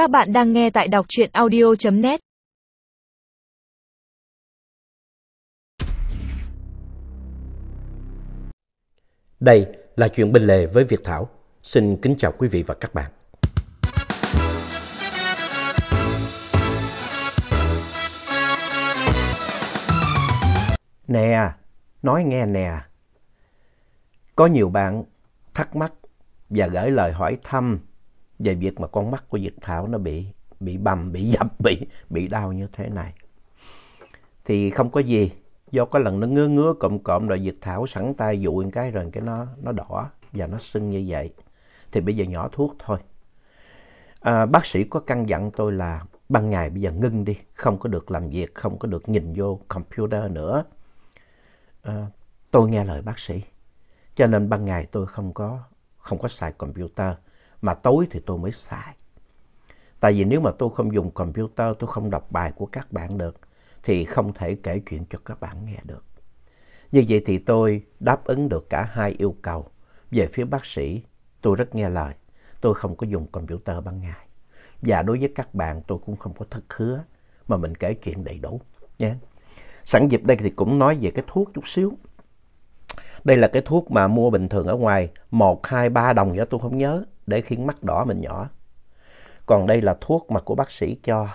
Các bạn đang nghe tại đọc truyện audio.net Đây là chuyện bên lề với Việt Thảo. Xin kính chào quý vị và các bạn. Nè, nói nghe nè. Có nhiều bạn thắc mắc và gửi lời hỏi thăm về việc mà con mắt của Việt Thảo nó bị bị bầm, bị dập, bị bị đau như thế này. Thì không có gì, do có lần nó ngứa ngứa cộm cộm rồi Việt Thảo sẵn tay dụi cái rồi cái nó nó đỏ và nó sưng như vậy. Thì bây giờ nhỏ thuốc thôi. À, bác sĩ có căn dặn tôi là ban ngày bây giờ ngưng đi, không có được làm việc, không có được nhìn vô computer nữa. À, tôi nghe lời bác sĩ, cho nên ban ngày tôi không có không có xài computer, mà tối thì tôi mới xài. Tại vì nếu mà tôi không dùng computer, tôi không đọc bài của các bạn được, thì không thể kể chuyện cho các bạn nghe được. Như vậy thì tôi đáp ứng được cả hai yêu cầu. Về phía bác sĩ, tôi rất nghe lời. Tôi không có dùng computer ban ngày. Và đối với các bạn, tôi cũng không có thất hứa mà mình kể chuyện đầy đủ. Nhé. Sẵn dịp đây thì cũng nói về cái thuốc chút xíu. Đây là cái thuốc mà mua bình thường ở ngoài 1, 2, 3 đồng vậy tôi không nhớ để khiến mắt đỏ mình nhỏ. Còn đây là thuốc mà của bác sĩ cho.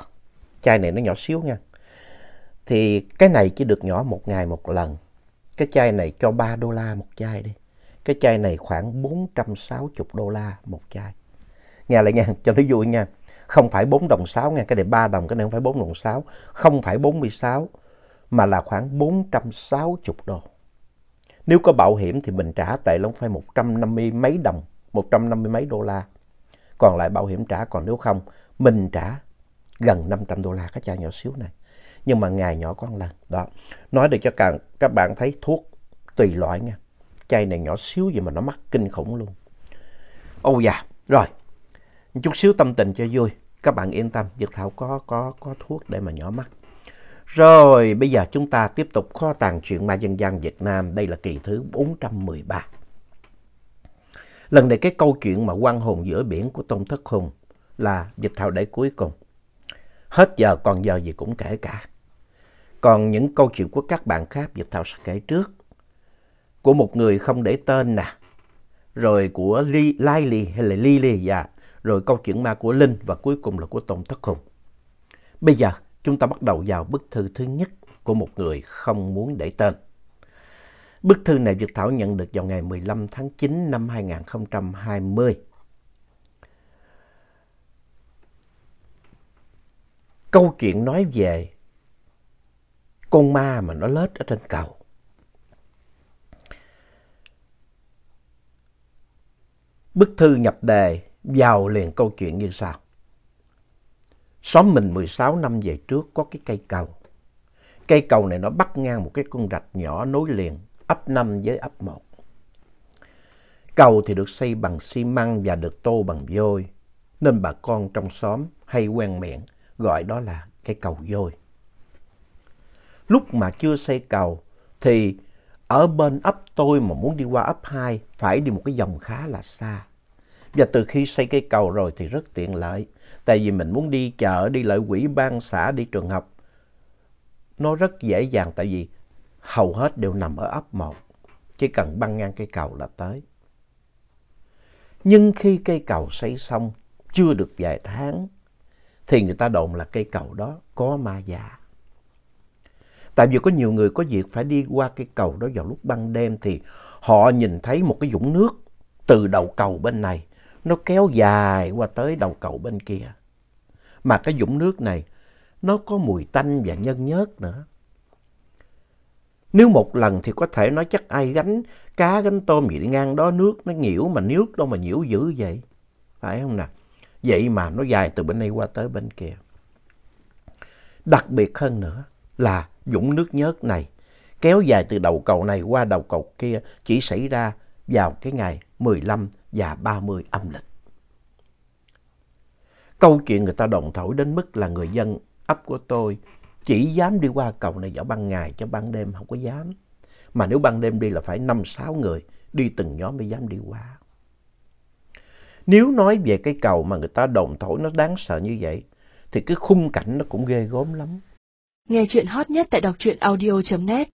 Chai này nó nhỏ xíu nha. Thì cái này chỉ được nhỏ một ngày một lần. Cái chai này cho 3 đô la một chai đi. Cái chai này khoảng 460 đô la một chai. Nghe lại nha, cho nó vui nha. Không phải 4 đồng 6 nha, cái này 3 đồng, cái này không phải 4 đồng 6. Không phải 46, mà là khoảng 460 đô. Nếu có bảo hiểm thì mình trả tệ lắm phải 150 mấy đồng, 150 mấy đô la. Còn lại bảo hiểm trả, còn nếu không, mình trả gần 500 đô la cái chai nhỏ xíu này. Nhưng mà ngày nhỏ có một lần. Đó. Nói để cho cả, các bạn thấy thuốc tùy loại nha. Chai này nhỏ xíu gì mà nó mắc kinh khủng luôn. Ồ dạ, rồi. Một chút xíu tâm tình cho vui. Các bạn yên tâm, Dược Thảo có, có, có thuốc để mà nhỏ mắt. Rồi, bây giờ chúng ta tiếp tục kho tàng truyện ma dân gian Việt Nam. Đây là kỳ thứ 413. Lần này cái câu chuyện mà quan hồn giữa biển của Tôn Thất Hùng là dịch thảo đẩy cuối cùng. Hết giờ còn giờ gì cũng kể cả. Còn những câu chuyện của các bạn khác dịch thảo sẽ kể trước. Của một người không để tên nè. Rồi của Ly, Lai Ly hay là Ly Ly dạ. Rồi câu chuyện ma của Linh và cuối cùng là của Tôn Thất Hùng. Bây giờ chúng ta bắt đầu vào bức thư thứ nhất của một người không muốn để tên. Bức thư này Việt Thảo nhận được vào ngày 15 tháng 9 năm 2020. Câu chuyện nói về con ma mà nó lết ở trên cầu. Bức thư nhập đề vào liền câu chuyện như sau. Xóm mình 16 năm về trước có cái cây cầu. Cây cầu này nó bắt ngang một cái con rạch nhỏ nối liền ấp 5 với ấp 1. Cầu thì được xây bằng xi măng và được tô bằng vôi, nên bà con trong xóm hay quen miệng gọi đó là cái cầu vôi. Lúc mà chưa xây cầu thì ở bên ấp tôi mà muốn đi qua ấp 2 phải đi một cái dòng khá là xa. Và từ khi xây cây cầu rồi thì rất tiện lợi. Tại vì mình muốn đi chợ, đi lại quỹ ban xã, đi trường học. Nó rất dễ dàng tại vì hầu hết đều nằm ở ấp 1. Chỉ cần băng ngang cây cầu là tới. Nhưng khi cây cầu xây xong, chưa được vài tháng, thì người ta đồn là cây cầu đó có ma già. Tại vì có nhiều người có việc phải đi qua cây cầu đó vào lúc ban đêm thì họ nhìn thấy một cái dũng nước từ đầu cầu bên này nó kéo dài qua tới đầu cầu bên kia. Mà cái dũng nước này nó có mùi tanh và nhân nhớt nữa. Nếu một lần thì có thể nói chắc ai gánh, cá gánh tôm gì đi ngang đó, nước nó nhiễu mà nước đâu mà nhiễu dữ vậy. Phải không nào? Vậy mà nó dài từ bên đây qua tới bên kia. Đặc biệt hơn nữa là dũng nước nhớt này kéo dài từ đầu cầu này qua đầu cầu kia chỉ xảy ra vào cái ngày 15 và 30 âm lịch. Câu chuyện người ta đồng thổi đến mức là người dân ấp của tôi chỉ dám đi qua cầu này vào ban ngày cho ban đêm không có dám. Mà nếu ban đêm đi là phải 5-6 người đi từng nhóm mới dám đi qua. Nếu nói về cái cầu mà người ta đồn thổi nó đáng sợ như vậy, thì cái khung cảnh nó cũng ghê gớm lắm. Nghe chuyện hot nhất tại đọc truyện audio.net